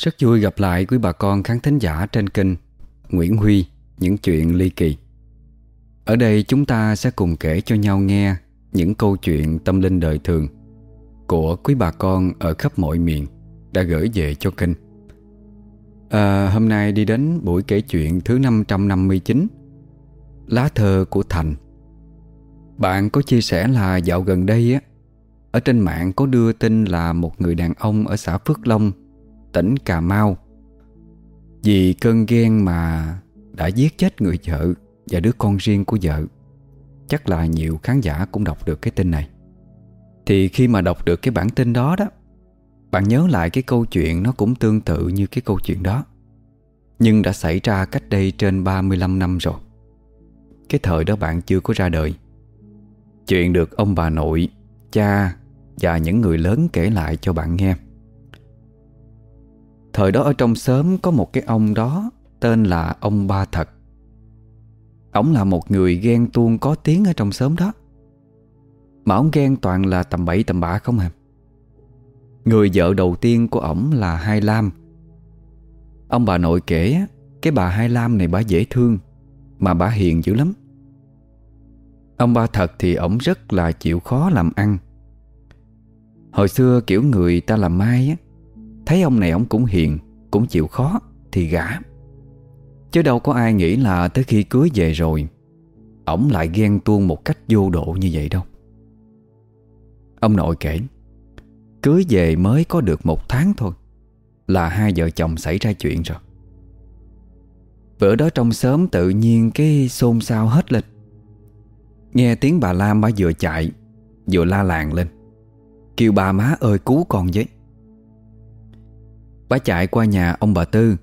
Rất vui gặp lại quý bà con khán thính giả trên kênh Nguyễn Huy Những chuyện ly kỳ. Ở đây chúng ta sẽ cùng kể cho nhau nghe Những câu chuyện tâm linh đời thường Của quý bà con ở khắp mọi miền Đã gửi về cho kênh. À, Hôm nay đi đến buổi kể chuyện thứ 559 Lá thơ của Thành. Bạn có chia sẻ là dạo gần đây á Ở trên mạng có đưa tin là một người đàn ông ở xã Phước Long tỉnh Cà Mau. Vì cơn ghen mà đã giết chết người vợ và đứa con riêng của vợ Chắc là nhiều khán giả cũng đọc được cái tin này. Thì khi mà đọc được cái bản tin đó đó Bạn nhớ lại cái câu chuyện nó cũng tương tự như cái câu chuyện đó Nhưng đã xảy ra cách đây trên 35 năm rồi. Cái thời đó bạn chưa có ra đời. Chuyện được ông bà nội, cha và những người lớn kể lại cho bạn nghe. Thời đó ở trong xóm có một cái ông đó, Tên là ông Ba Thật. Ông là một người ghen tuông có tiếng ở trong xóm đó. Mà ông ghen toàn là tầm bậy tầm bạ không hả Người vợ đầu tiên của ổng là Hai Lam. Ông bà nội kể, Cái bà Hai Lam này bà dễ thương, Mà bà hiền dữ lắm. Ông ba thật thì ổng rất là chịu khó làm ăn. Hồi xưa kiểu người ta làm mai á Thấy ông này ông cũng hiền, Cũng chịu khó, Thì gả Chứ đâu có ai nghĩ là tới khi cưới về rồi Ông lại ghen tuông một cách vô độ như vậy đâu. Ông nội kể, Cưới về mới có được một tháng thôi, Là hai vợ chồng xảy ra chuyện rồi. Bữa đó trong sớm tự nhiên cái xôn xao hết lên. Nghe tiếng bà Lam bà vừa chạy, Vừa la làng lên, Kêu bà má ơi cứu con với. Bà chạy qua nhà ông bà Tư,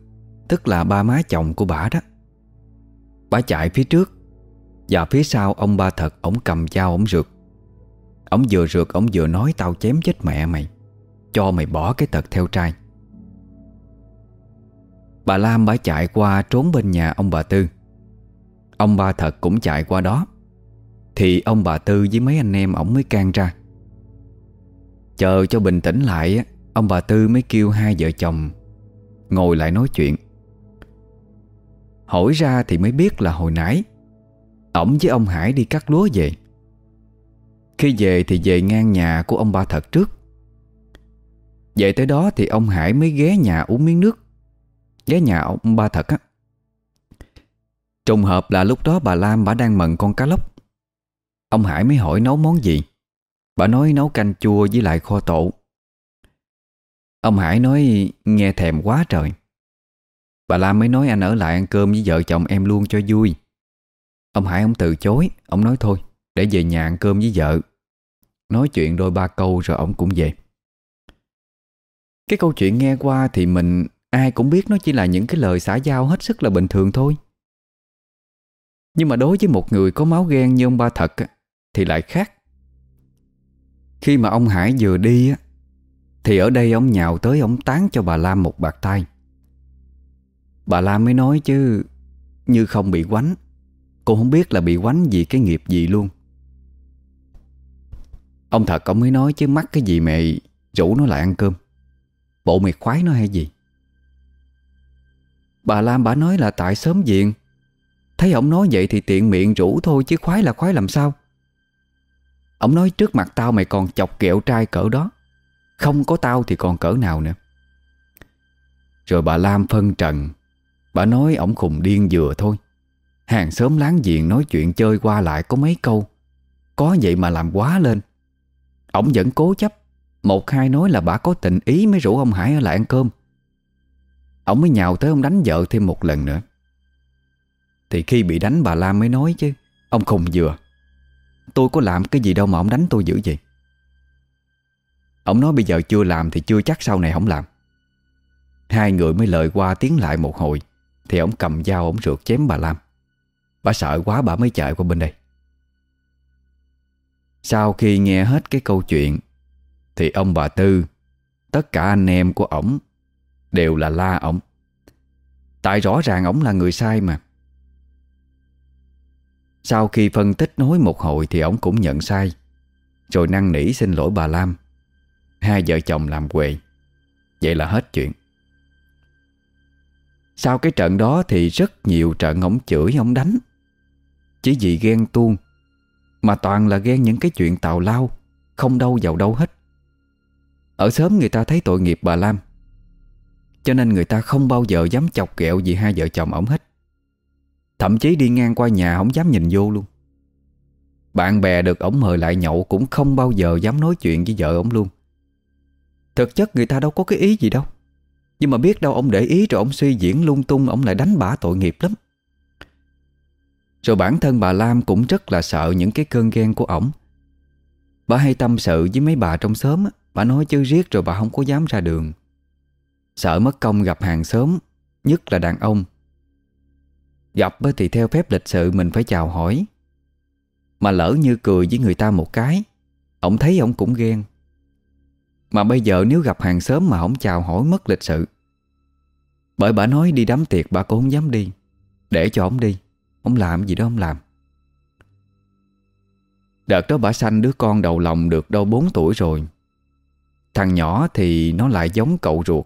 Tức là ba má chồng của bà đó. Bà chạy phía trước, Và phía sau ông ba thật Ông cầm dao ông rượt. Ông vừa rượt ông vừa nói tao chém chết mẹ mày, Cho mày bỏ cái tật theo trai. Bà Lam bà chạy qua trốn bên nhà ông bà Tư. Ông ba thật cũng chạy qua đó, Thì ông bà Tư với mấy anh em ổng mới can ra. Chờ cho bình tĩnh lại Ông bà Tư mới kêu hai vợ chồng Ngồi lại nói chuyện. Hỏi ra thì mới biết là hồi nãy, Ổng với ông Hải đi cắt lúa về. Khi về thì về ngang nhà của ông ba thật trước. Về tới đó thì ông Hải mới ghé nhà uống miếng nước, Ghé nhà ông ba thật á. Trùng hợp là lúc đó bà Lam bà đang mận con cá lóc. Ông Hải mới hỏi nấu món gì? Bà nói nấu canh chua với lại kho tộ Ông Hải nói, nghe thèm quá trời. Bà Lam mới nói, anh ở lại ăn cơm với vợ chồng em luôn cho vui. Ông Hải ông từ chối, Ông nói, thôi, để về nhà ăn cơm với vợ. Nói chuyện đôi ba câu rồi ông cũng về. Cái câu chuyện nghe qua thì mình Ai cũng biết nó chỉ là những cái lời xã giao hết sức là bình thường thôi. Nhưng mà đối với một người có máu ghen như ông ba thật Thì lại khác. Khi mà ông Hải vừa đi á thì ở đây ông nhào tới ông tán cho bà Lam một bạc tay. Bà Lam mới nói chứ, Như không bị quánh. Cô không biết là bị quánh vì cái nghiệp gì luôn. Ông thật ông mới nói chứ mắc cái gì mày Rủ nó lại ăn cơm. Bộ mày khoái nó hay gì? Bà Lam bà nói là tại sớm diện Thấy ông nói vậy thì tiện miệng rủ thôi Chứ khoái là khoái làm sao? Ông nói trước mặt tao mày còn chọc kẹo trai cỡ đó không có tao thì còn cỡ nào nữa. Rồi bà Lam phân trần. Bà nói ổng khùng điên vừa thôi. Hàng xóm láng giềng nói chuyện chơi qua lại có mấy câu. Có vậy mà làm quá lên. Ổng vẫn cố chấp. Một hai nói là bà có tình ý mới rủ ông Hải ở lại ăn cơm. Ổng mới nhào tới ông đánh vợ thêm một lần nữa. Thì khi bị đánh bà Lam mới nói chứ, Ông khùng vừa. Tôi có làm cái gì đâu mà ông đánh tôi dữ vậy? Ông nói bây giờ chưa làm thì chưa chắc sau này không làm. Hai người mới lời qua tiếng lại một hồi, Thì ông cầm dao ông rượt chém bà Lam. Bà sợ quá bà mới chạy qua bên đây. Sau khi nghe hết cái câu chuyện, Thì ông bà Tư, Tất cả anh em của ổng Đều là la ổng. Tại rõ ràng ổng là người sai mà. Sau khi phân tích nói một hồi Thì ổng cũng nhận sai, Rồi năn nỉ xin lỗi bà Lam. Hai vợ chồng làm quệ Vậy là hết chuyện. Sau cái trận đó thì rất nhiều trận ổng chửi ổng đánh. Chỉ vì ghen tuông, Mà toàn là ghen những cái chuyện tào lao, Không đâu vào đâu hết. Ở sớm người ta thấy tội nghiệp bà Lam, Cho nên người ta không bao giờ dám chọc ghẹo gì hai vợ chồng ổng hết. Thậm chí đi ngang qua nhà không dám nhìn vô luôn. Bạn bè được ổng mời lại nhậu Cũng không bao giờ dám nói chuyện với vợ ổng luôn. Thực chất người ta đâu có cái ý gì đâu. Nhưng mà biết đâu ông để ý rồi ông suy diễn lung tung, Ông lại đánh bả tội nghiệp lắm. Rồi bản thân bà Lam cũng rất là sợ những cái cơn ghen của ổng. Bà hay tâm sự với mấy bà trong xóm Bà nói chứ riết rồi bà không có dám ra đường. Sợ mất công gặp hàng xóm, Nhất là đàn ông. Gặp thì theo phép lịch sự mình phải chào hỏi. Mà lỡ như cười với người ta một cái Ông thấy ông cũng ghen. Mà bây giờ nếu gặp hàng xóm mà không chào hỏi mất lịch sự. Bởi bà nói đi đám tiệc bà cũng không dám đi. Để cho ông đi. Ông làm gì đó ông làm. Đợt đó bà sanh đứa con đầu lòng được đâu 4 tuổi rồi. Thằng nhỏ thì nó lại giống cậu ruột.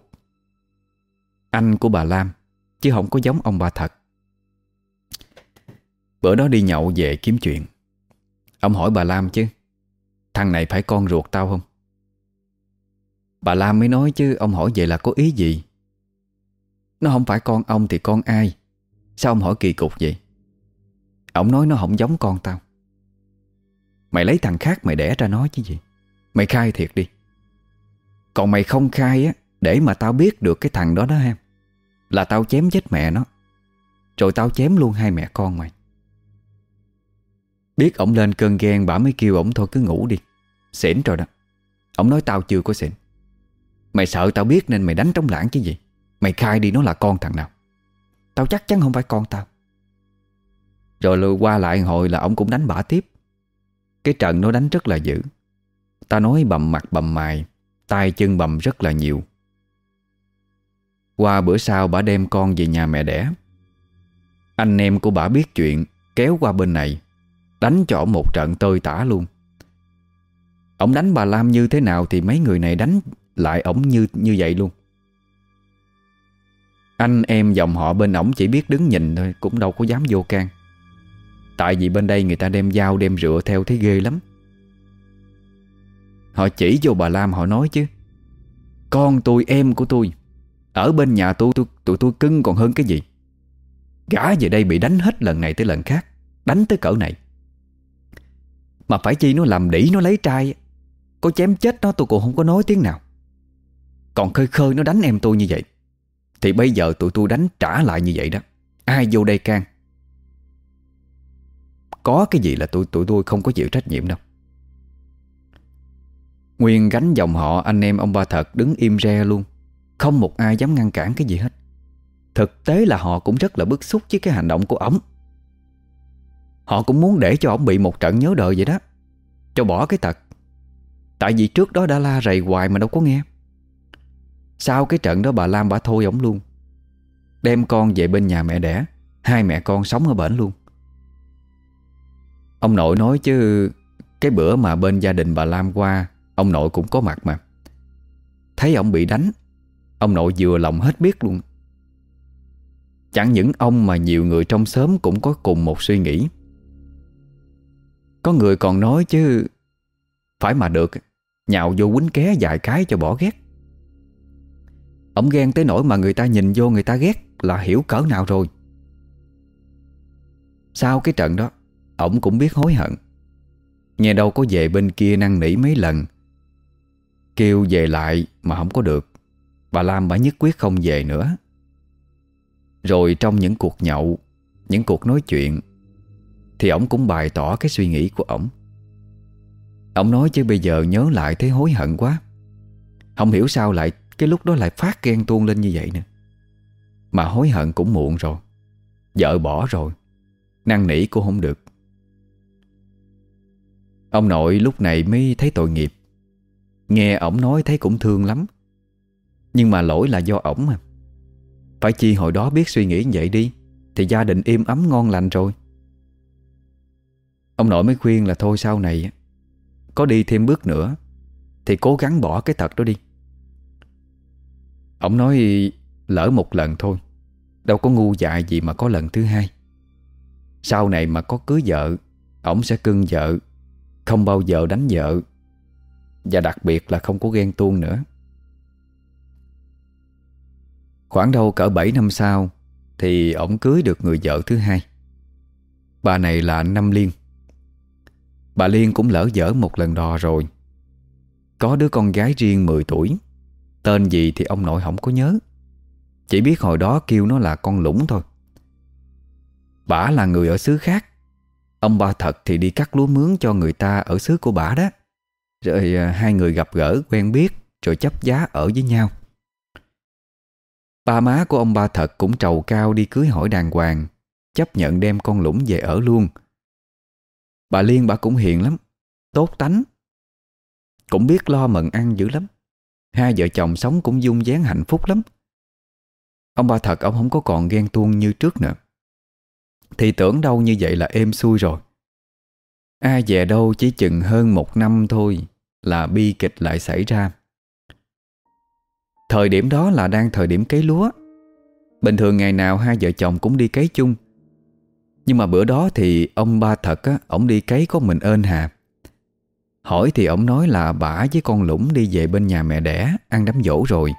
Anh của bà Lam, Chứ không có giống ông bà thật. Bữa đó đi nhậu về kiếm chuyện. Ông hỏi bà Lam chứ, Thằng này phải con ruột tao không? Bà Lam mới nói chứ, Ông hỏi vậy là có ý gì? Nó không phải con ông thì con ai? Sao ông hỏi kỳ cục vậy? Ông nói nó không giống con tao. Mày lấy thằng khác mày đẻ ra nói chứ gì? Mày khai thiệt đi. Còn mày không khai á, Để mà tao biết được cái thằng đó đó em, Là tao chém chết mẹ nó. Rồi tao chém luôn hai mẹ con mày. Biết ổng lên cơn ghen, bà mới kêu ổng thôi, cứ ngủ đi. Xỉn rồi đó. Ổng nói tao chưa có xỉn. Mày sợ tao biết nên mày đánh trống lãng chứ gì? Mày khai đi nó là con thằng nào? Tao chắc chắn không phải con tao. Rồi lùi qua lại hồi là ông cũng đánh bả tiếp. Cái trận nó đánh rất là dữ. Ta nói bầm mặt bầm mài tay chân bầm rất là nhiều. Qua bữa sau bà đem con về nhà mẹ đẻ. Anh em của bà biết chuyện, Kéo qua bên này, Đánh cho một trận tơi tả luôn. Ông đánh bà Lam như thế nào Thì mấy người này đánh lại ổng như như vậy luôn. Anh em dòng họ bên ổng chỉ biết đứng nhìn thôi Cũng đâu có dám vô can. Tại vì bên đây người ta đem dao đem rửa theo thấy ghê lắm. Họ chỉ vô bà Lam họ nói chứ Con tôi em của tôi Ở bên nhà tôi, tôi tụi tôi cưng còn hơn cái gì? Gã về đây bị đánh hết lần này tới lần khác Đánh tới cỡ này. Mà phải chi nó làm đỉ nó lấy trai Có chém chết nó tôi cũng không có nói tiếng nào. Còn khơi khơi nó đánh em tôi như vậy, Thì bây giờ tụi tôi đánh trả lại như vậy đó. Ai vô đây can? Có cái gì là tụi tụi tôi không có chịu trách nhiệm đâu. Nguyên gánh dòng họ, anh em ông ba thật đứng im re luôn. Không một ai dám ngăn cản cái gì hết. Thực tế là họ cũng rất là bức xúc với cái hành động của ổng. Họ cũng muốn để cho ông bị một trận nhớ đời vậy đó. Cho bỏ cái tật. Tại vì trước đó đã la rầy hoài mà đâu có nghe. Sau cái trận đó bà Lam bà thôi ổng luôn. Đem con về bên nhà mẹ đẻ, Hai mẹ con sống ở bển luôn. Ông nội nói chứ, Cái bữa mà bên gia đình bà Lam qua, Ông nội cũng có mặt mà. Thấy ông bị đánh, Ông nội vừa lòng hết biết luôn. Chẳng những ông mà nhiều người trong xóm cũng có cùng một suy nghĩ. Có người còn nói chứ, Phải mà được, Nhào vô quýnh ké vài cái cho bỏ ghét. Ông ghen tới nỗi mà người ta nhìn vô người ta ghét Là hiểu cỡ nào rồi. Sau cái trận đó Ông cũng biết hối hận. Nghe đâu có về bên kia năn nỉ mấy lần. Kêu về lại mà không có được. Bà Lam bà nhất quyết không về nữa. Rồi trong những cuộc nhậu, Những cuộc nói chuyện, thì ổng cũng bày tỏ cái suy nghĩ của ổng. Ông nói chứ bây giờ nhớ lại thấy hối hận quá. Không hiểu sao lại cái lúc đó lại phát ghen tuôn lên như vậy nè. Mà hối hận cũng muộn rồi. Vợ bỏ rồi. Năng nỉ cũng không được. Ông nội lúc này mới thấy tội nghiệp. Nghe ổng nói thấy cũng thương lắm. Nhưng mà lỗi là do ổng mà. Phải chi hồi đó biết suy nghĩ như vậy đi, Thì gia đình im ấm ngon lành rồi. Ông nội mới khuyên là thôi sau này Có đi thêm bước nữa, Thì cố gắng bỏ cái thật đó đi. Ông nói lỡ một lần thôi, Đâu có ngu dại gì mà có lần thứ hai. Sau này mà có cưới vợ ông sẽ cưng vợ, Không bao giờ đánh vợ, Và đặc biệt là không có ghen tuông nữa. Khoảng đâu cỡ 7 năm sau Thì ổng cưới được người vợ thứ hai. Bà này là Năm Liên. Bà Liên cũng lỡ dở một lần đò rồi. Có đứa con gái riêng 10 tuổi. Tên gì thì ông nội không có nhớ. Chỉ biết hồi đó kêu nó là con lũng thôi. Bả là người ở xứ khác. Ông ba thật thì đi cắt lúa mướn cho người ta ở xứ của bả đó. Rồi à, hai người gặp gỡ, quen biết, Rồi chấp giá ở với nhau. Ba má của ông ba thật cũng trầu cao đi cưới hỏi đàng hoàng, Chấp nhận đem con lũng về ở luôn. Bà Liên bà cũng hiền lắm, Tốt tánh. Cũng biết lo mận ăn dữ lắm. Hai vợ chồng sống cũng dung dáng hạnh phúc lắm. Ông ba thật, ông không có còn ghen tuông như trước nữa. Thì tưởng đâu như vậy là êm xuôi rồi. Ai về đâu chỉ chừng hơn một năm thôi Là bi kịch lại xảy ra. Thời điểm đó là đang thời điểm cấy lúa. Bình thường ngày nào hai vợ chồng cũng đi cấy chung. Nhưng mà bữa đó thì ông ba thật á, Ông đi cấy có mình ơn hà. Hỏi thì ông nói là bả với con Lũng đi về bên nhà mẹ đẻ, Ăn đám dỗ rồi.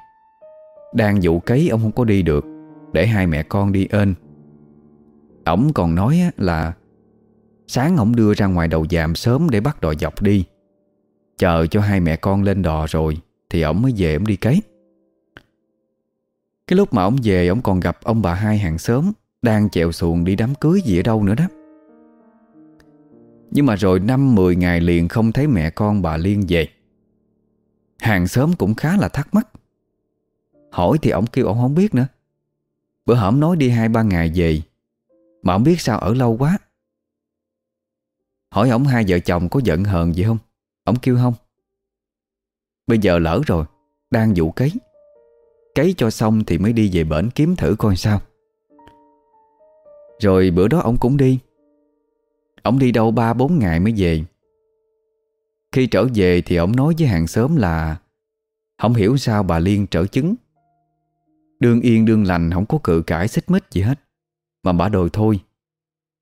Đang dụ cấy, ông không có đi được. Để hai mẹ con đi ơn Ông còn nói là, Sáng ông đưa ra ngoài đầu dạm sớm Để bắt đò dọc đi. Chờ cho hai mẹ con lên đò rồi, Thì ông mới về ông đi cấy. Cái lúc mà ông về Ông còn gặp ông bà hai hàng xóm, Đang chèo xuồng đi đám cưới gì ở đâu nữa đó nhưng mà rồi năm mười ngày liền không thấy mẹ con bà Liên về. Hàng xóm cũng khá là thắc mắc. Hỏi thì ông kêu ông không biết nữa. Bữa hổm nói đi hai ba ngày về, Mà ông biết sao ở lâu quá. Hỏi ổng hai vợ chồng có giận hờn gì không? Ông kêu không. Bây giờ lỡ rồi, Đang vụ cấy. Cấy cho xong thì mới đi về bển kiếm thử coi sao. Rồi bữa đó ông cũng đi. Ông đi đâu ba bốn ngày mới về? Khi trở về thì ông nói với hàng xóm là, Không hiểu sao bà Liên trở chứng. Đương yên đương lành, Không có cự cãi xích mích gì hết. Mà bà đòi thôi.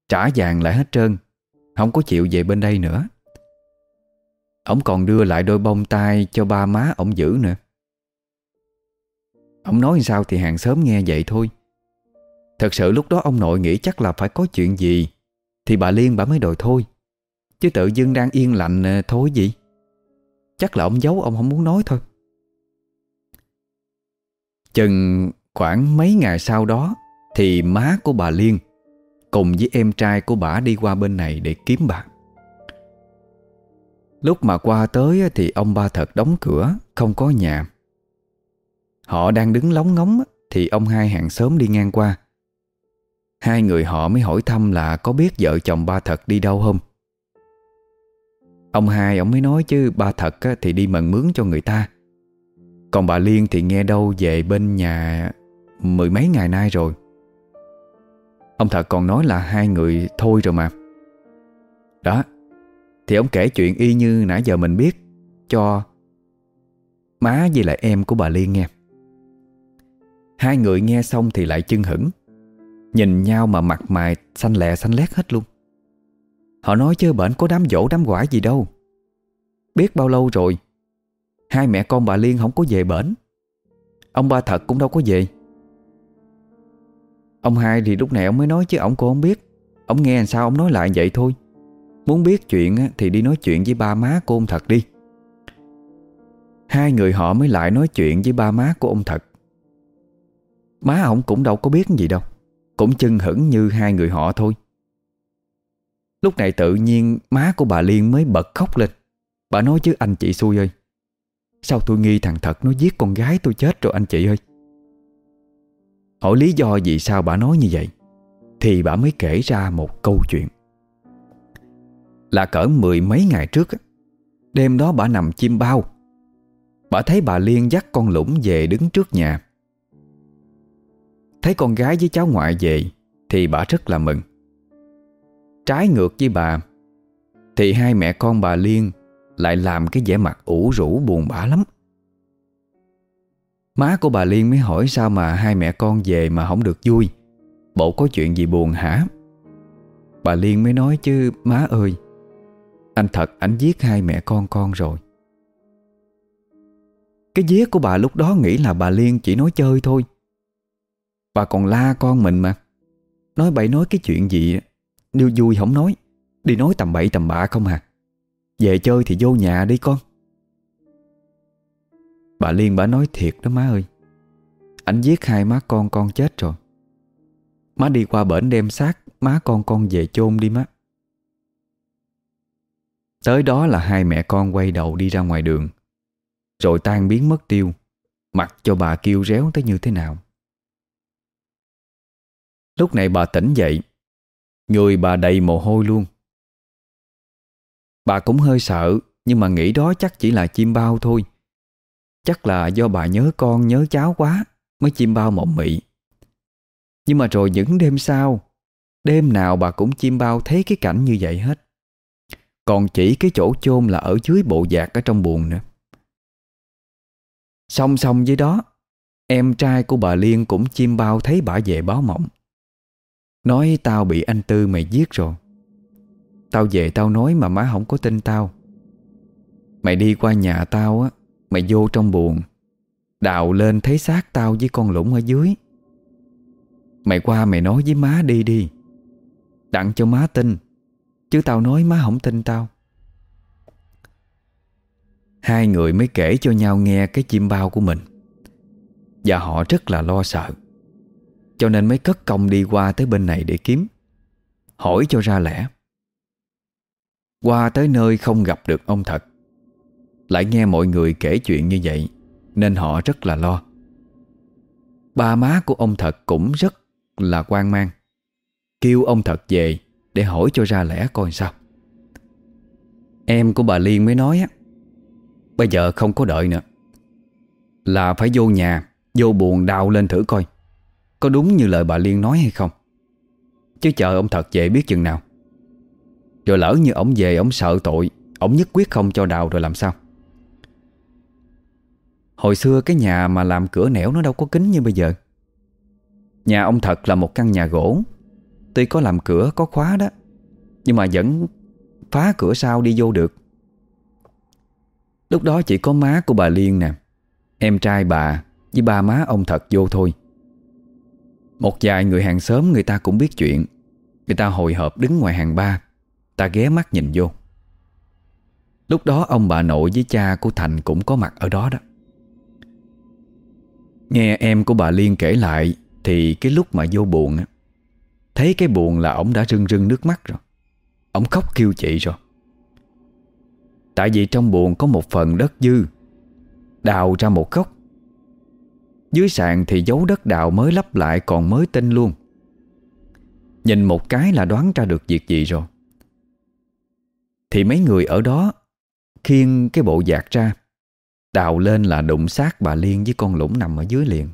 Trả vàng lại hết trơn. Không có chịu về bên đây nữa. Ông còn đưa lại đôi bông tai Cho ba má ông giữ nữa. Ông nói sao thì hàng xóm nghe vậy thôi. Thật sự lúc đó ông nội nghĩ chắc là phải có chuyện gì thì bà Liên bà mới đòi thôi. Chứ tự dưng đang yên lạnh ờ, thôi gì? Chắc là ông giấu ông không muốn nói thôi. Chừng khoảng mấy ngày sau đó, Thì má của bà Liên Cùng với em trai của bà đi qua bên này để kiếm bà. Lúc mà qua tới ờ, thì ông ba thật đóng cửa, Không có nhà. Họ đang đứng lóng ngóng ờ, Thì ông hai hàng xóm đi ngang qua. Hai người họ mới hỏi thăm là có biết vợ chồng ba thật đi đâu không? Ông hai, ông mới nói chứ, ba thật thì đi mần mướn cho người ta. Còn bà Liên thì nghe đâu về bên nhà mười mấy ngày nay rồi. Ông thật còn nói là hai người thôi rồi mà. Đó, Thì ông kể chuyện y như nãy giờ mình biết Cho Má với lại em của bà Liên nghe. Hai người nghe xong thì lại chưng hửng. Nhìn nhau mà mặt mày xanh lẹ xanh lét hết luôn. Họ nói chứ bệnh có đám dỗ, đám quả gì đâu. Biết bao lâu rồi, Hai mẹ con bà Liên không có về bển. Ông ba thật cũng đâu có về. Ông hai thì lúc này ông mới nói chứ ông cô không biết. Ông nghe làm sao ông nói lại vậy thôi. Muốn biết chuyện thì đi nói chuyện với ba má của ông thật đi. Hai người họ mới lại nói chuyện với ba má của ông thật. Má ông cũng đâu có biết gì đâu cũng chưng hững như hai người họ thôi. Lúc này tự nhiên má của bà Liên mới bật khóc lên. Bà nói chứ, anh chị xui ơi, Sao tôi nghi thằng Thật nó giết con gái tôi chết rồi anh chị ơi? Hỏi lý do vì sao bà nói như vậy Thì bà mới kể ra một câu chuyện. Là cỡ mười mấy ngày trước Đêm đó bà nằm chim bao. Bà thấy bà Liên dắt con lũng về đứng trước nhà. Thấy con gái với cháu ngoại về, Thì bà rất là mừng. Trái ngược với bà, Thì hai mẹ con bà Liên Lại làm cái vẻ mặt ủ rũ buồn bã lắm. Má của bà Liên mới hỏi sao mà hai mẹ con về mà không được vui. Bộ có chuyện gì buồn hả? Bà Liên mới nói chứ, má ơi, Anh thật anh giết hai mẹ con con rồi. Cái giết của bà lúc đó nghĩ là bà Liên chỉ nói chơi thôi. Bà còn la con mình mà. Nói bậy nói cái chuyện gì Nếu vui không nói. Đi nói tầm bậy tầm bạ không à. Về chơi thì vô nhà đi con. Bà Liên bà nói thiệt đó má ơi. Anh giết hai má con con chết rồi. Má đi qua bển đem xác Má con con về chôn đi má. Tới đó là hai mẹ con quay đầu đi ra ngoài đường. Rồi tan biến mất tiêu. Mặc cho bà kêu réo tới như thế nào. Lúc này bà tỉnh dậy Người bà đầy mồ hôi luôn. Bà cũng hơi sợ, Nhưng mà nghĩ đó chắc chỉ là chim bao thôi. Chắc là do bà nhớ con, nhớ cháu quá, Mới chim bao mộng mị. Nhưng mà rồi những đêm sau, Đêm nào bà cũng chim bao thấy cái cảnh như vậy hết. Còn chỉ cái chỗ chôn là ở dưới bộ giạc ở trong buồn nữa. Song song với đó, Em trai của bà Liên cũng chim bao thấy bà về báo mộng. Nói tao bị anh Tư mày giết rồi. Tao về tao nói mà má không có tin tao. Mày đi qua nhà tao á, Mày vô trong buồn. Đào lên thấy xác tao với con lũng ở dưới. Mày qua mày nói với má đi đi. Đặng cho má tin, Chứ tao nói má không tin tao. Hai người mới kể cho nhau nghe cái chim bao của mình. Và họ rất là lo sợ. Cho nên mới cất công đi qua tới bên này để kiếm. Hỏi cho ra lẽ. Qua tới nơi không gặp được ông thật. Lại nghe mọi người kể chuyện như vậy, Nên họ rất là lo. Ba má của ông Thật cũng rất là quan mang. Kêu ông Thật về Để hỏi cho ra lẽ coi sao. Em của bà Liên mới nói á, Bây giờ không có đợi nữa. Là phải vô nhà, Vô buồn đào lên thử coi. Có đúng như lời bà Liên nói hay không? Chứ chờ ông Thật về biết chừng nào. Rồi lỡ như ông về, ông sợ tội, Ông nhất quyết không cho đào rồi làm sao? Hồi xưa cái nhà mà làm cửa nẻo nó đâu có kính như bây giờ. Nhà ông thật là một căn nhà gỗ. Tuy có làm cửa, có khóa đó, Nhưng mà vẫn phá cửa sau đi vô được. Lúc đó chỉ có má của bà Liên nè, Em trai bà với ba má ông thật vô thôi. Một vài người hàng xóm người ta cũng biết chuyện. Người ta hồi hộp đứng ngoài hàng ba. Ta ghé mắt nhìn vô. Lúc đó ông bà nội với cha của Thành cũng có mặt ở đó đó. Nghe em của bà Liên kể lại Thì cái lúc mà vô buồn á, Thấy cái buồn là ổng đã rưng rưng nước mắt rồi. Ổng khóc kêu chị rồi. Tại vì trong buồn có một phần đất dư, Đào ra một góc. Dưới sàn thì dấu đất đào mới lắp lại còn mới tinh luôn. Nhìn một cái là đoán ra được việc gì rồi. Thì mấy người ở đó Khiêng cái bộ dạc ra, Đào lên là đụng xác bà Liên với con lũng nằm ở dưới liền.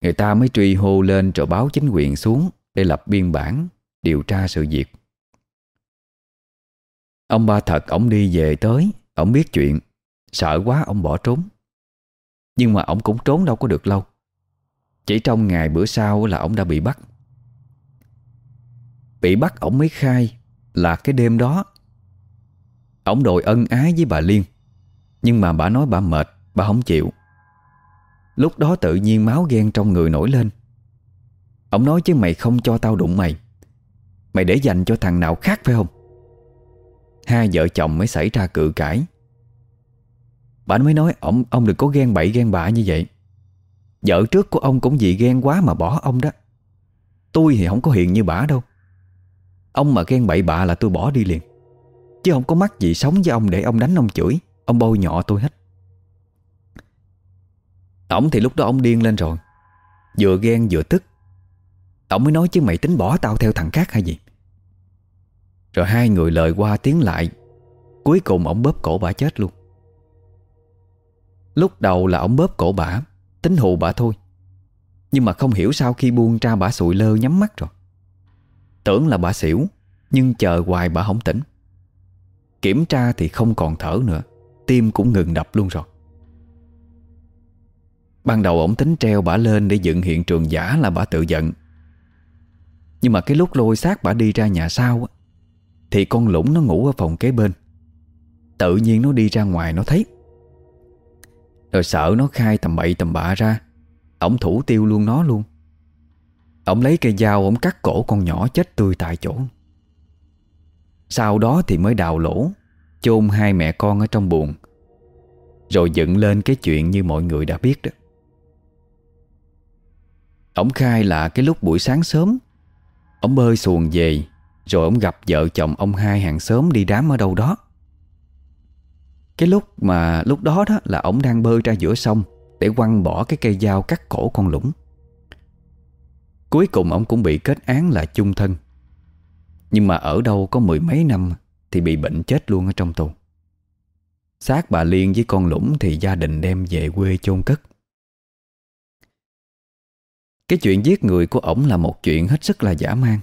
Người ta mới truy hô lên rồi báo chính quyền xuống Để lập biên bản, Điều tra sự việc. Ông ba thật ổng đi về tới Ổng biết chuyện, Sợ quá ông bỏ trốn. Nhưng mà ổng cũng trốn đâu có được lâu. Chỉ trong ngày bữa sau là ổng đã bị bắt. Bị bắt ổng mới khai Là cái đêm đó, Ổng đòi ân ái với bà Liên. Nhưng mà bà nói bà mệt, Bà không chịu. Lúc đó tự nhiên máu ghen trong người nổi lên. Ông nói chứ mày không cho tao đụng mày. Mày để dành cho thằng nào khác phải không? Hai vợ chồng mới xảy ra cự cãi. Bà mới nói, ông ông đừng có ghen bậy, ghen bạ như vậy. Vợ trước của ông cũng vì ghen quá mà bỏ ông đó. Tôi thì không có hiền như bà đâu. Ông mà ghen bậy bạ là tôi bỏ đi liền. Chứ không có mắc gì sống với ông để ông đánh ông chửi, Ông bôi nhọ tôi hết. Ông thì lúc đó ông điên lên rồi. Vừa ghen vừa tức. Ông mới nói, chứ mày tính bỏ tao theo thằng khác hay gì? Rồi hai người lời qua tiếng lại. Cuối cùng ông bóp cổ bà chết luôn. Lúc đầu là ông bóp cổ bà, Tính hù bà thôi. Nhưng mà không hiểu sao khi buông ra bà sụi lơ nhắm mắt rồi. Tưởng là bà xỉu, Nhưng chờ hoài bà không tỉnh. Kiểm tra thì không còn thở nữa, Tim cũng ngừng đập luôn rồi. Ban đầu ổng tính treo bả lên để dựng hiện trường giả là bả tự giận. Nhưng mà cái lúc lôi xác bả đi ra nhà sau Thì con lũng nó ngủ ở phòng kế bên. Tự nhiên nó đi ra ngoài nó thấy. Rồi sợ nó khai tầm bậy tầm bạ ra. Ổng thủ tiêu luôn nó luôn. Ổng lấy cây dao ổng cắt cổ con nhỏ chết tươi tại chỗ. Sau đó thì mới đào lỗ, chôn hai mẹ con ở trong buồng. Rồi dựng lên cái chuyện như mọi người đã biết đó. Ông khai là cái lúc buổi sáng sớm, Ông bơi xuồng về, Rồi ông gặp vợ chồng ông hai hàng xóm đi đám ở đâu đó. Cái lúc mà lúc đó đó là ông đang bơi ra giữa sông Để quăng bỏ cái cây dao cắt cổ con lũng Cuối cùng ông cũng bị kết án là chung thân. Nhưng mà ở đâu có mười mấy năm Thì bị bệnh chết luôn ở trong tù. Xác bà Liên với con Lũng Thì gia đình đem về quê chôn cất. Cái chuyện giết người của ổng là một chuyện hết sức là giả man.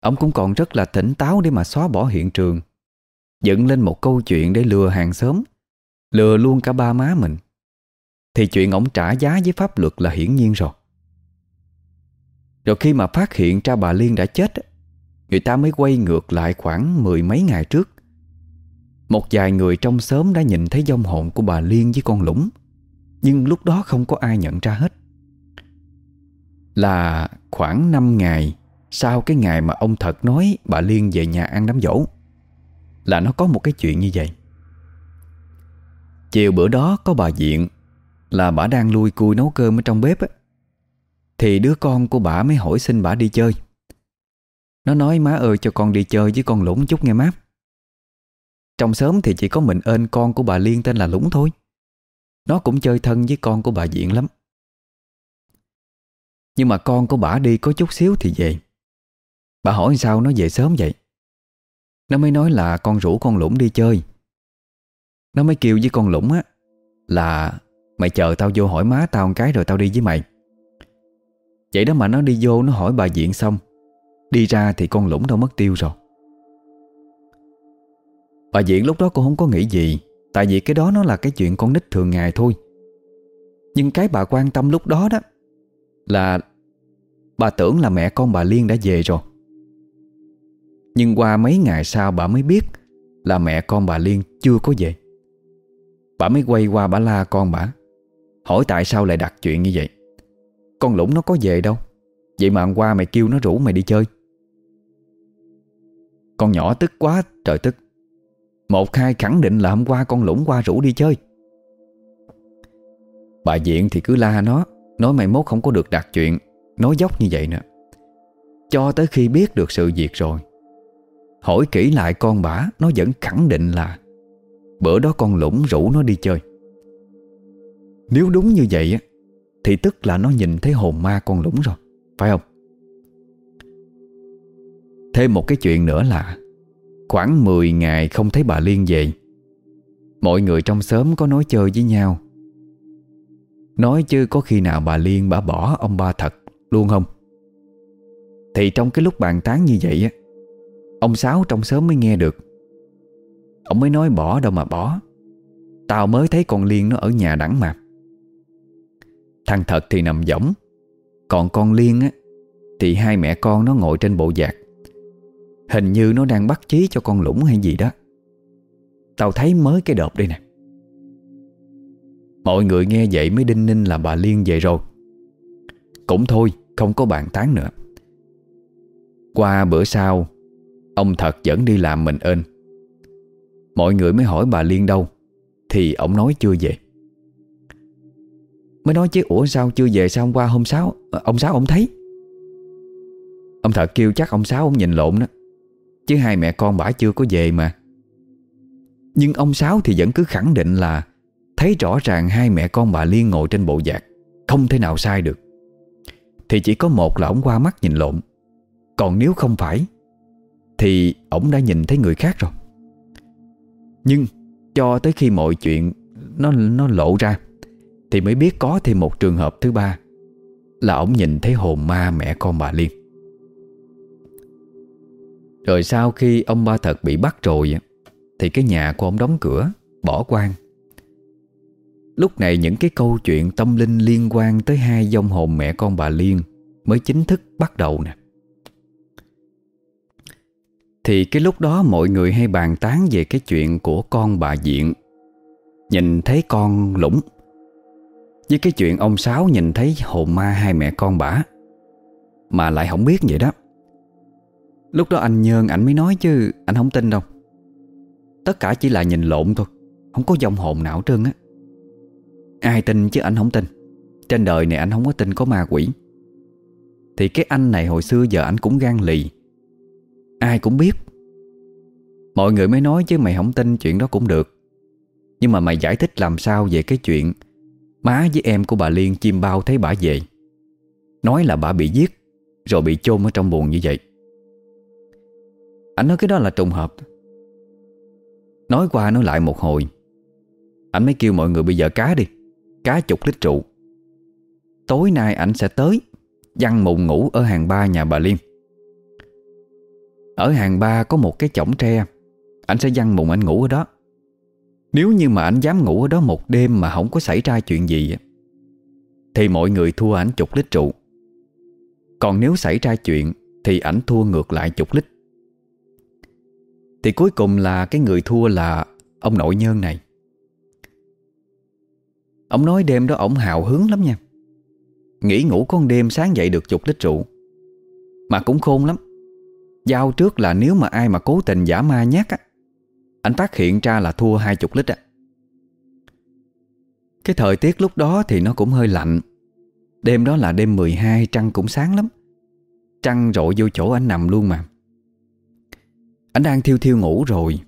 Ông cũng còn rất là tỉnh táo để mà xóa bỏ hiện trường Dựng lên một câu chuyện để lừa hàng xóm, Lừa luôn cả ba má mình. Thì chuyện ổng trả giá với pháp luật là hiển nhiên rồi. Rồi khi mà phát hiện ra bà Liên đã chết Người ta mới quay ngược lại khoảng mười mấy ngày trước. Một vài người trong xóm đã nhìn thấy dông hồn của bà Liên với con Lũng Nhưng lúc đó không có ai nhận ra hết. Là khoảng 5 ngày Sau cái ngày mà ông thật nói bà Liên về nhà ăn đám dỗ là nó có một cái chuyện như vậy. Chiều bữa đó có bà Diện Là bà đang lui cui nấu cơm ở trong bếp á, Thì đứa con của bà mới hỏi xin bà đi chơi. Nó nói, má ơi, cho con đi chơi với con Lũng chút nghe má. Trong sớm thì chỉ có mình ên con của bà Liên tên là Lũng thôi. Nó cũng chơi thân với con của bà Diện lắm. Nhưng mà con của bà đi có chút xíu thì về. Bà hỏi sao nó về sớm vậy? Nó mới nói là con rủ con Lũng đi chơi. Nó mới kêu với con Lũng á, Là Mày chờ tao vô hỏi má tao một cái rồi tao đi với mày. Vậy đó mà nó đi vô, nó hỏi bà Diện xong, Đi ra thì con Lũng đâu mất tiêu rồi. Bà Diện lúc đó cũng không có nghĩ gì, Tại vì cái đó nó là cái chuyện con nít thường ngày thôi. Nhưng cái bà quan tâm lúc đó đó, Là Bà tưởng là mẹ con bà Liên đã về rồi. Nhưng qua mấy ngày sau bà mới biết Là mẹ con bà Liên chưa có về. Bà mới quay qua bà la con bà, Hỏi tại sao lại đặt chuyện như vậy? Con Lũng nó có về đâu? Vậy mà hôm qua mày kêu nó rủ mày đi chơi. Con nhỏ tức quá, trời tức. Một hai khẳng định là hôm qua con Lũng qua rủ đi chơi. Bà Diện thì cứ la nó, Nói mày mốt không có được đặt chuyện, Nói dốc như vậy nè Cho tới khi biết được sự việc rồi Hỏi kỹ lại con bả Nó vẫn khẳng định là Bữa đó con Lũng rủ nó đi chơi. Nếu đúng như vậy Thì tức là nó nhìn thấy hồn ma con Lũng rồi, Phải không? Thêm một cái chuyện nữa là Khoảng 10 ngày không thấy bà Liên về, Mọi người trong xóm có nói chơi với nhau. Nói chứ có khi nào bà Liên bà bỏ ông ba thật luôn không? Thì trong cái lúc bàn tán như vậy á Ông Sáu trong sớm mới nghe được. Ông mới nói bỏ đâu mà bỏ. Tao mới thấy con Liên nó ở nhà đẳng mà Thằng thật thì nằm giống, Còn con Liên á Thì hai mẹ con nó ngồi trên bộ giạc Hình như nó đang bắt chí cho con lũng hay gì đó. Tao thấy mới cái đợt đây nè. Mọi người nghe vậy mới đinh ninh là bà Liên về rồi. Cũng thôi Không có bàn tán nữa. Qua bữa sau Ông thật vẫn đi làm mình ên. Mọi người mới hỏi bà Liên đâu, Thì ông nói chưa về. Mới nói chứ, Ủa sao chưa về sao hôm qua hôm Sáu ờ, Ông Sáu ông thấy? Ông thật kêu chắc ông Sáu ông nhìn lộn đó, Chứ hai mẹ con bả chưa có về mà. Nhưng ông Sáu thì vẫn cứ khẳng định là Thấy rõ ràng hai mẹ con bà Liên ngồi trên bộ giạc Không thể nào sai được. Thì chỉ có một là ông qua mắt nhìn lộn, Còn nếu không phải thì ổng đã nhìn thấy người khác rồi. Nhưng cho tới khi mọi chuyện Nó nó lộ ra, Thì mới biết có thêm một trường hợp thứ ba Là ổng nhìn thấy hồn ma mẹ con bà Liên. Rồi sau khi ông ba thật bị bắt rồi Thì cái nhà của ông đóng cửa, Bỏ quan. Lúc này những cái câu chuyện tâm linh liên quan tới hai dòng hồn mẹ con bà Liên mới chính thức bắt đầu nè. Thì cái lúc đó mọi người hay bàn tán về cái chuyện của con bà Diện. Nhìn thấy con lũng Với cái chuyện ông Sáu nhìn thấy hồn ma hai mẹ con bả Mà lại không biết vậy đó. Lúc đó anh Nhơn ảnh mới nói chứ, Anh không tin đâu. Tất cả chỉ là nhìn lộn thôi, Không có dòng hồn nào trơn á. Ai tin chứ anh không tin. Trên đời này anh không có tin có ma quỷ. Thì cái anh này hồi xưa giờ anh cũng gan lì. Ai cũng biết. Mọi người mới nói chứ mày không tin chuyện đó cũng được. Nhưng mà mày giải thích làm sao về cái chuyện Má với em của bà Liên chim bao thấy bà về. Nói là bà bị giết, Rồi bị chôn ở trong buồn như vậy. Anh nói cái đó là trùng hợp. Nói qua nói lại một hồi. Anh mới kêu mọi người bây giờ cá đi, Cá chục lít rượu. Tối nay anh sẽ tới Văn mụn ngủ ở hàng ba nhà bà Liên. Ở hàng ba có một cái chổng tre. Anh sẽ dăng mùng anh ngủ ở đó. Nếu như mà anh dám ngủ ở đó một đêm Mà không có xảy ra chuyện gì Thì mọi người thua ảnh chục lít rượu Còn nếu xảy ra chuyện, Thì ảnh thua ngược lại chục lít. Thì cuối cùng là Cái người thua là Ông nội nhân này. Ông nói đêm đó ổng hào hứng lắm nha. Nghĩ ngủ con đêm sáng dậy được chục lít rượu Mà cũng khôn lắm. Giao trước là nếu mà ai mà cố tình giả ma nhát á, Anh phát hiện ra là thua hai chục lít á. Cái thời tiết lúc đó thì nó cũng hơi lạnh. Đêm đó là đêm 12 Trăng cũng sáng lắm. Trăng rội vô chỗ anh nằm luôn mà. Anh đang thiêu thiêu ngủ rồi,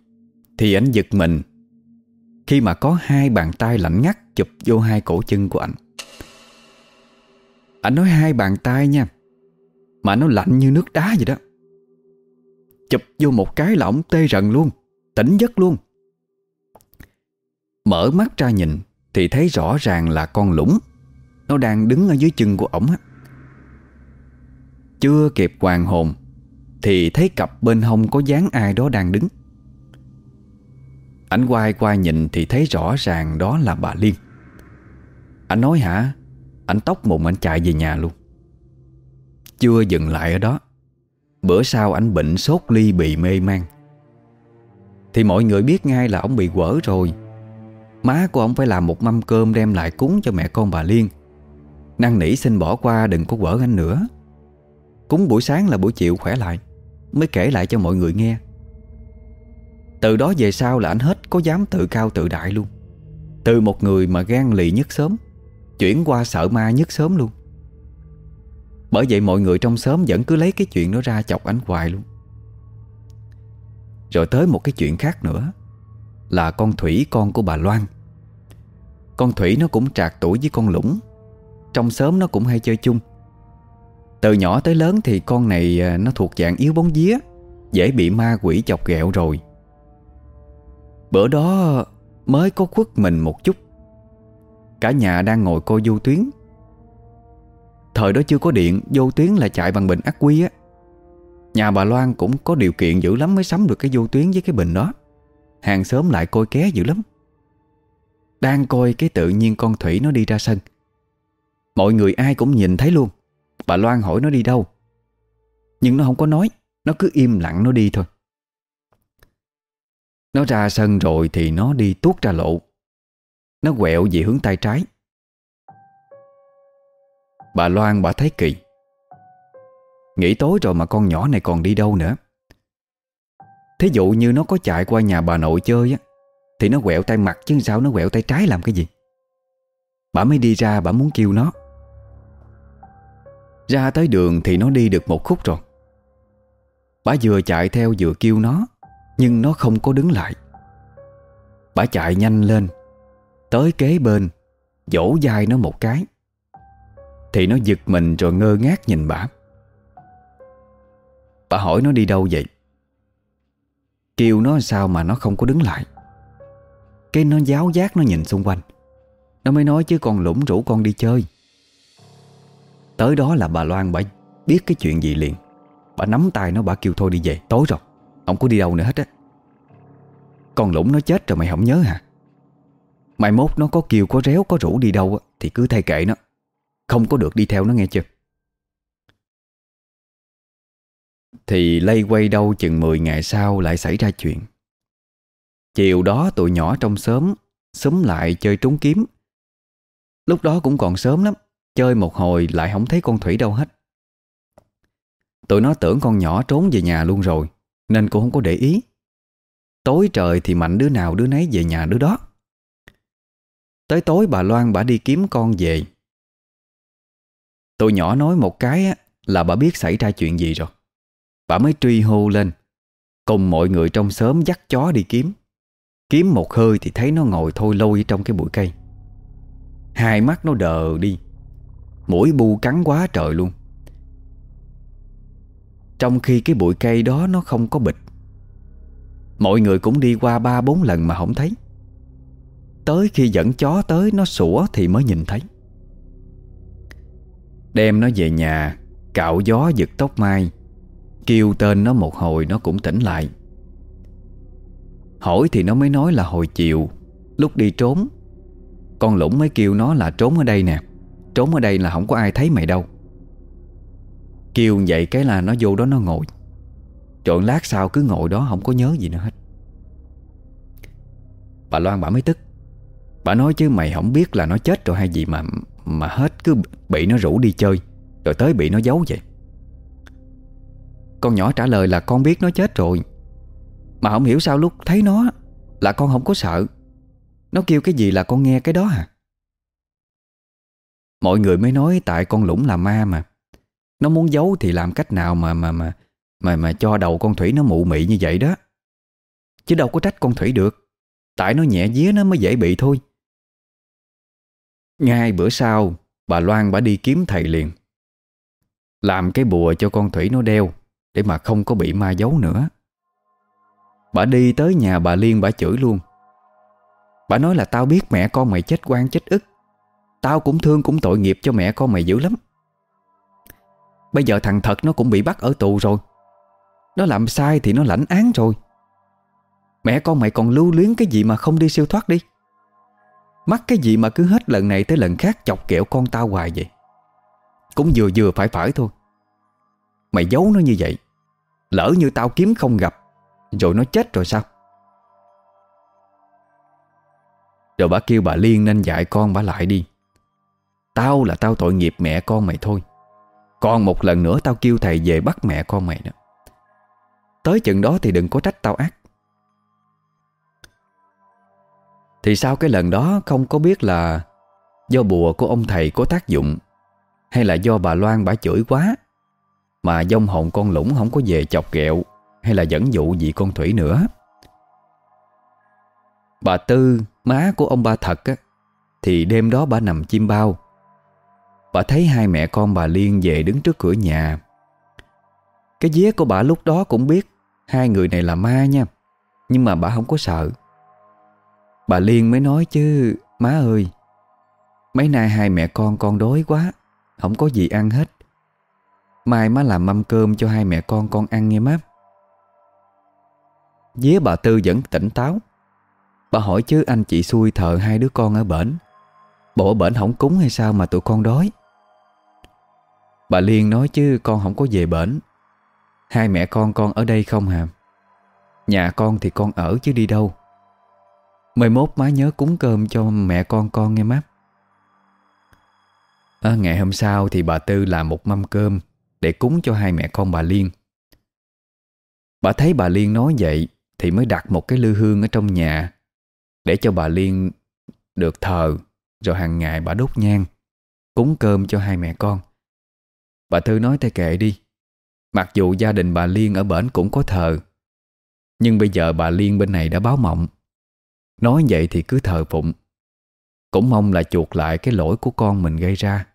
Thì anh giật mình Khi mà có hai bàn tay lạnh ngắt Chụp vô hai cổ chân của anh. Anh nói hai bàn tay nha, Mà nó lạnh như nước đá vậy đó. Chụp vô một cái là ổng tê rần luôn, Tỉnh giấc luôn. Mở mắt ra nhìn Thì thấy rõ ràng là con lũng Nó đang đứng ở dưới chân của ổng Chưa kịp hoàng hồn Thì thấy cặp bên hông có dáng ai đó đang đứng. Anh quay qua nhìn thì thấy rõ ràng đó là bà Liên. Anh nói hả? Anh tóc mùng anh chạy về nhà luôn. Chưa dừng lại ở đó. Bữa sau anh bệnh sốt ly bị mê man. Thì mọi người biết ngay là ông bị quở rồi. Má của ông phải làm một mâm cơm đem lại cúng cho mẹ con bà Liên. Năng nỉ xin bỏ qua, đừng có quở anh nữa. Cúng buổi sáng là buổi chiều khỏe lại, Mới kể lại cho mọi người nghe. Từ đó về sau là anh hết có dám tự cao tự đại luôn. Từ một người mà gan lì nhất sớm, Chuyển qua sợ ma nhất sớm luôn. Bởi vậy mọi người trong xóm vẫn cứ lấy cái chuyện đó ra chọc ảnh hoài luôn. Rồi tới một cái chuyện khác nữa, Là con Thủy, con của bà Loan. Con Thủy nó cũng trạc tuổi với con Lũng. Trong xóm nó cũng hay chơi chung. Từ nhỏ tới lớn thì con này à, nó thuộc dạng yếu bóng vía, Dễ bị ma quỷ chọc ghẹo rồi. Bữa đó mới có khuất mình một chút. Cả nhà đang ngồi coi du tuyến. Thời đó chưa có điện, Vô tuyến là chạy bằng bình ắc quy á. Nhà bà Loan cũng có điều kiện dữ lắm Mới sắm được cái vô tuyến với cái bình đó. Hàng xóm lại coi ké dữ lắm. Đang coi cái tự nhiên con Thủy nó đi ra sân. Mọi người ai cũng nhìn thấy luôn. Bà Loan hỏi nó đi đâu. Nhưng nó không có nói, Nó cứ im lặng nó đi thôi. Nó ra sân rồi thì nó đi tuốt ra lộ. Nó quẹo về hướng tay trái. Bà Loan, bà thấy kỳ. Nghĩ tối rồi mà con nhỏ này còn đi đâu nữa. Thí dụ như nó có chạy qua nhà bà nội chơi á, Thì nó quẹo tay mặt chứ sao nó quẹo tay trái làm cái gì? Bà mới đi ra, bà muốn kêu nó. Ra tới đường thì nó đi được một khúc rồi. Bà vừa chạy theo vừa kêu nó, Nhưng nó không có đứng lại. Bà chạy nhanh lên, Tới kế bên Dỗ dai nó một cái. Thì nó giật mình rồi ngơ ngác nhìn bà. Bà hỏi nó đi đâu vậy? Kêu nó sao mà nó không có đứng lại? Cái nó giáo giác nó nhìn xung quanh. Nó mới nói chứ con lũng rủ con đi chơi. Tới đó là bà Loan bà biết cái chuyện gì liền. Bà nắm tay nó, bà kêu thôi đi về, Tối rồi. Không có đi đâu nữa hết á. Con lũng nó chết rồi mày không nhớ hả? Mai mốt nó có kêu có réo có rủ đi đâu Thì cứ thay kệ nó. Không có được đi theo nó nghe chưa? Thì lây quay đâu chừng 10 ngày sau lại xảy ra chuyện. Chiều đó tụi nhỏ trong xóm, Xúm lại chơi trúng kiếm. Lúc đó cũng còn sớm lắm, Chơi một hồi lại không thấy con Thủy đâu hết. Tụi nó tưởng con nhỏ trốn về nhà luôn rồi, Nên cũng không có để ý. Tối trời thì mạnh đứa nào đứa nấy về nhà đứa đó. Tới tối bà Loan bà đi kiếm con về Tụi nhỏ nói một cái là bà biết xảy ra chuyện gì rồi. Bà mới truy hô lên. Cùng mọi người trong xóm dắt chó đi kiếm. Kiếm một hơi thì thấy nó ngồi thôi lôi trong cái bụi cây. Hai mắt nó đờ đi. Mũi bu cắn quá trời luôn. Trong khi cái bụi cây đó nó không có bịch. Mọi người cũng đi qua ba bốn lần mà không thấy. Tới khi dẫn chó tới nó sủa thì mới nhìn thấy. Đem nó về nhà, Cạo gió giật tóc mai. Kêu tên nó một hồi nó cũng tỉnh lại. Hỏi thì nó mới nói là hồi chiều, Lúc đi trốn. Con Lũng mới kêu nó là trốn ở đây nè, Trốn ở đây là không có ai thấy mày đâu. Kêu vậy cái là nó vô đó nó ngồi. Trộn lát sau cứ ngồi đó không có nhớ gì nữa hết. Bà Loan bà mới tức. Bà nói chứ mày không biết là nó chết rồi hay gì mà mà hết cứ bị nó rủ đi chơi, Rồi tới bị nó giấu vậy. Con nhỏ trả lời là con biết nó chết rồi, Mà không hiểu sao lúc thấy nó Là con không có sợ. Nó kêu cái gì là con nghe cái đó à? Mọi người mới nói tại con lũng là ma mà. Nó muốn giấu thì làm cách nào mà mà mà mà mà cho đầu con Thủy nó mụ mị như vậy đó? Chứ đâu có trách con Thủy được. Tại nó nhẹ día nó mới dễ bị thôi ngay bữa sau, Bà Loan bà đi kiếm thầy liền. Làm cái bùa cho con Thủy nó đeo, Để mà không có bị ma giấu nữa. Bà đi tới nhà bà Liên bà chửi luôn. Bà nói là tao biết mẹ con mày chết quan chết ức. Tao cũng thương cũng tội nghiệp cho mẹ con mày dữ lắm. Bây giờ thằng thật nó cũng bị bắt ở tù rồi. Nó làm sai thì nó lãnh án rồi. Mẹ con mày còn lưu luyến cái gì mà không đi siêu thoát đi? Mắc cái gì mà cứ hết lần này tới lần khác chọc kẹo con tao hoài vậy? Cũng vừa vừa phải phải thôi. Mày giấu nó như vậy, Lỡ như tao kiếm không gặp, Rồi nó chết rồi sao? Rồi bà kêu bà Liên nên dạy con bà lại đi. Tao là tao tội nghiệp mẹ con mày thôi. Còn một lần nữa tao kêu thầy về bắt mẹ con mày nữa Tới chừng đó thì đừng có trách tao ác. Thì sau cái lần đó không có biết là Do bùa của ông thầy có tác dụng Hay là do bà Loan bả chửi quá Mà dông hồn con lũng không có về chọc ghẹo Hay là dẫn dụ gì con Thủy nữa? Bà Tư, má của ông ba thật á Thì đêm đó bà nằm chim bao. Bà thấy hai mẹ con bà Liên về đứng trước cửa nhà. Cái vía của bà lúc đó cũng biết Hai người này là ma nha Nhưng mà bà không có sợ. Bà Liên mới nói chứ, Má ơi. Mấy nay hai mẹ con con đói quá, Không có gì ăn hết. Mai má làm mâm cơm cho hai mẹ con con ăn nghe má. Dế bà Tư vẫn tỉnh táo. Bà hỏi chứ anh chị xui thờ hai đứa con ở bển. Bộ bển không cúng hay sao mà tụi con đói? Bà Liên nói chứ con không có về bển. Hai mẹ con con ở đây không hả Nhà con thì con ở chứ đi đâu. Mai mốt má nhớ cúng cơm cho mẹ con con nghe má. À, Ngày hôm sau thì bà Tư làm một mâm cơm Để cúng cho hai mẹ con bà Liên. Bà thấy bà Liên nói vậy Thì mới đặt một cái lư hương ở trong nhà Để cho bà Liên được thờ Rồi hàng ngày bà đốt nhang Cúng cơm cho hai mẹ con. Bà Tư nói tay kệ đi Mặc dù gia đình bà Liên ở bển cũng có thờ Nhưng bây giờ bà Liên bên này đã báo mộng. Nói vậy thì cứ thờ phụng, Cũng mong là chuộc lại cái lỗi của con mình gây ra.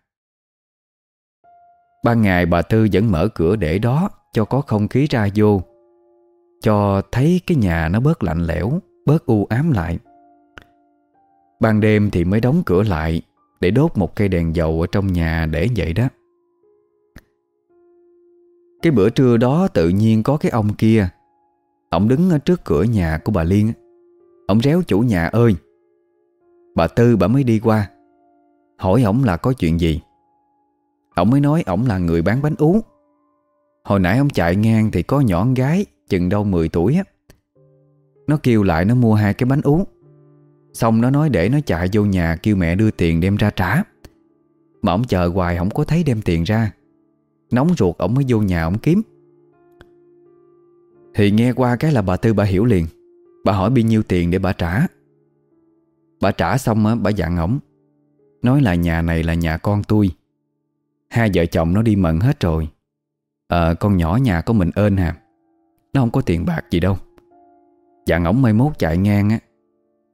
Ban ngày bà Tư vẫn mở cửa để đó Cho có không khí ra vô, Cho thấy cái nhà nó bớt lạnh lẽo, Bớt u ám lại. Ban đêm thì mới đóng cửa lại Để đốt một cây đèn dầu ở trong nhà để vậy đó. Cái bữa trưa đó tự nhiên có cái ông kia, Ông đứng ở trước cửa nhà của bà Liên. Ông réo chủ nhà ơi. Bà Tư bà mới đi qua. Hỏi ổng là có chuyện gì? Ổng mới nói ổng là người bán bánh ú Hồi nãy ông chạy ngang Thì có nhỏ con gái chừng đâu 10 tuổi á. Nó kêu lại nó mua hai cái bánh ú Xong nó nói để nó chạy vô nhà Kêu mẹ đưa tiền đem ra trả. Mà ông chờ hoài không có thấy đem tiền ra. Nóng ruột ổng mới vô nhà ổng kiếm. Thì nghe qua cái là bà Tư bà hiểu liền. Bà hỏi bao nhiêu tiền để bà trả? Bà trả xong á, bà dặn ổng, Nói là nhà này là nhà con tôi. Hai vợ chồng nó đi mận hết rồi. Ờ con nhỏ nhà có mình ơn hà. Nó không có tiền bạc gì đâu. Dặn ổng mai mốt chạy ngang á.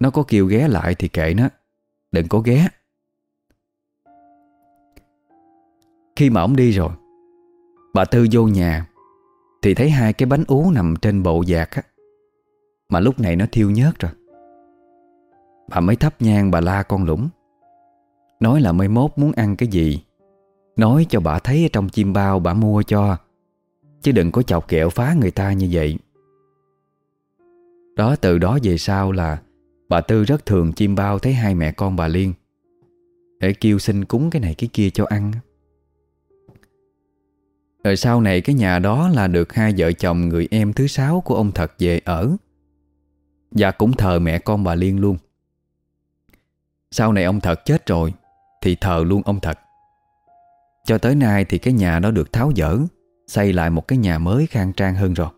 Nó có kêu ghé lại thì kệ nó, Đừng có ghé. Khi mà ổng đi rồi, Bà Tư vô nhà Thì thấy hai cái bánh ú nằm trên bộ giạc á. Mà lúc này nó thiêu nhớt rồi. Bà mới thắp nhang, bà la con lũng. Nói là mới mốt muốn ăn cái gì, Nói cho bà thấy ở trong chim bao bà mua cho. Chứ đừng có chọc kẹo phá người ta như vậy. Đó, từ đó về sau là Bà Tư rất thường chim bao thấy hai mẹ con bà Liên. Để kêu xin cúng cái này cái kia cho ăn. Rồi sau này cái nhà đó là được hai vợ chồng người em thứ sáu của ông Thật về ở. Và cũng thờ mẹ con bà Liên luôn. Sau này ông Thật chết rồi, Thì thờ luôn ông Thật. Cho tới nay thì cái nhà đó được tháo dỡ, Xây lại một cái nhà mới khang trang hơn rồi.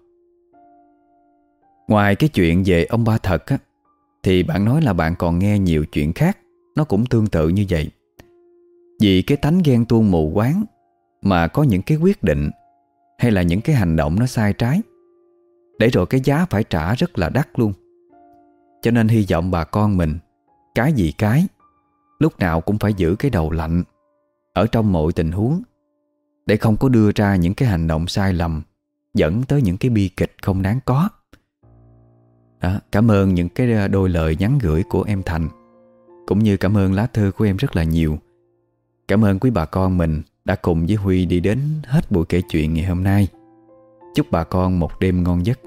Ngoài cái chuyện về ông ba thật á, Thì bạn nói là bạn còn nghe nhiều chuyện khác, Nó cũng tương tự như vậy. Vì cái tánh ghen tuông mù quáng Mà có những cái quyết định Hay là những cái hành động nó sai trái, Để rồi cái giá phải trả rất là đắt luôn. Cho nên hy vọng bà con mình Cái gì cái Lúc nào cũng phải giữ cái đầu lạnh Ở trong mọi tình huống để không có đưa ra những cái hành động sai lầm Dẫn tới những cái bi kịch không đáng có. Đó, Cảm ơn những cái đôi lời nhắn gửi của em Thành Cũng như cảm ơn lá thư của em rất là nhiều. Cảm ơn quý bà con mình Đã cùng với Huy đi đến hết buổi kể chuyện ngày hôm nay. Chúc bà con một đêm ngon giấc.